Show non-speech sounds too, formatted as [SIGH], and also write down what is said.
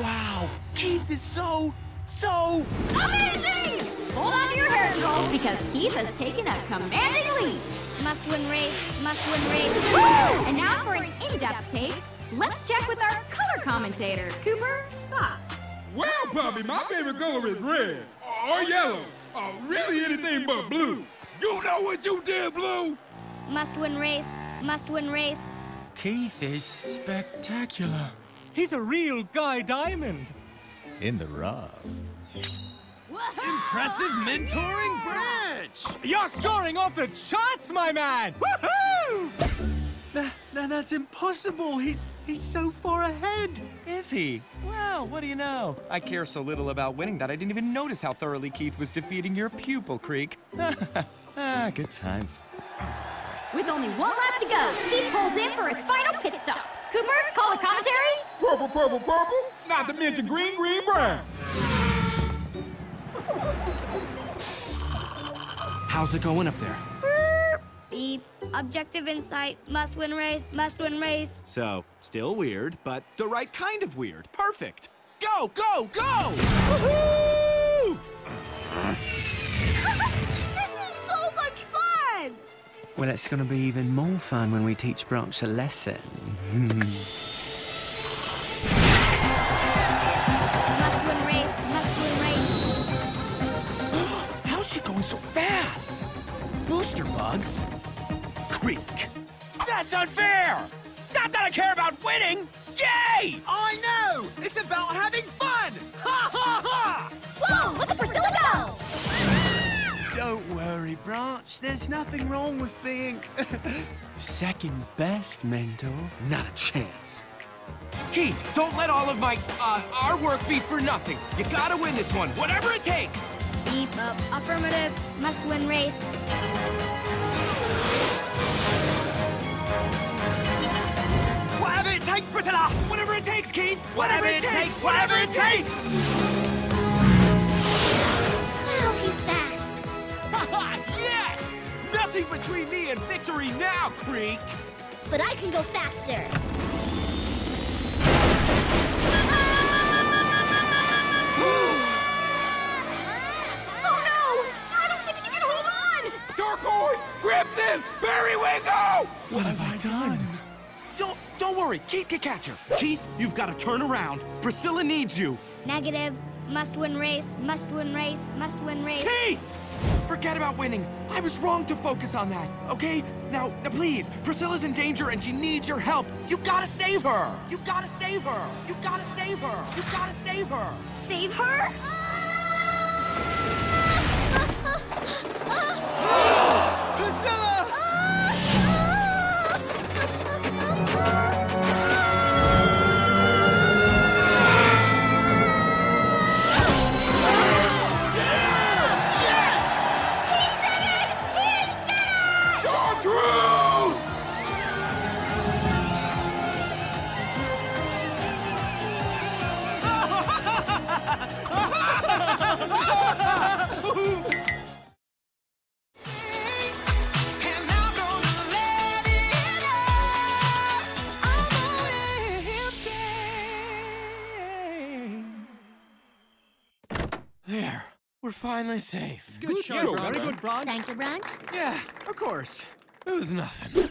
Wow, Keith is so, so... Amazing! Hold on to your hair, Charles, because Keith has taken a commanding lead. Must win race, must win race. Woo! And now for an in-depth take, let's check with our color commentator, Cooper Fox. Well, Bobby, my favorite color is red, or yellow, or really anything but blue. You know what you did, Blue? Must win race, must win race. Keith is spectacular. He's a real Guy Diamond. In the rough. Impressive mentoring, Branch! You're scoring off the charts, my man! Woohoo! That, that, that's impossible. He's he's so far ahead. Is he? Well, what do you know? I care so little about winning that I didn't even notice how thoroughly Keith was defeating your pupil, Creek. [LAUGHS] ah, good times. With only one lap to go, Keith pulls in for his final pit stop. Cooper, call the commentary. Purple, purple, purple, not to mention green, green, brown. How's it going up there? Beep. Objective insight. Must win race. Must win race. So, still weird, but the right kind of weird. Perfect. Go, go, go! Woohoo! [LAUGHS] this is so much fun! Well, it's going to be even more fun when we teach Branch a lesson. [LAUGHS] bugs? Creek. That's unfair! Not that I care about winning! Yay! I know! It's about having fun! Ha ha ha! Whoa, look at Priscilla go! Don't worry, Branch. There's nothing wrong with being [LAUGHS] second best, mentor. Not a chance. Keith, don't let all of my, uh, our work be for nothing. You gotta win this one, whatever it takes. Beep. Affirmative. Must win race. Whatever it takes, Priscilla! Whatever it takes, Keith. Whatever it takes, whatever it takes! Wow, he's fast. Haha, [LAUGHS] yes! Nothing between me and victory now, Creek. But I can go faster. Turquoise, Crimson, Barry Wingo! What have I done? Don't, don't worry. Keith can catch her. Keith, you've got to turn around. Priscilla needs you. Negative. Must win race. Must win race. Must win race. Keith! Forget about winning. I was wrong to focus on that, okay? Now, now please, Priscilla's in danger and she needs your help. You gotta save her! You gotta save her! You gotta save her! You gotta save her! Save her? Priscilla! There. We're finally safe. Good job, Very Branch. good, Branch. Thank you, Branch. Yeah, of course. It was nothing.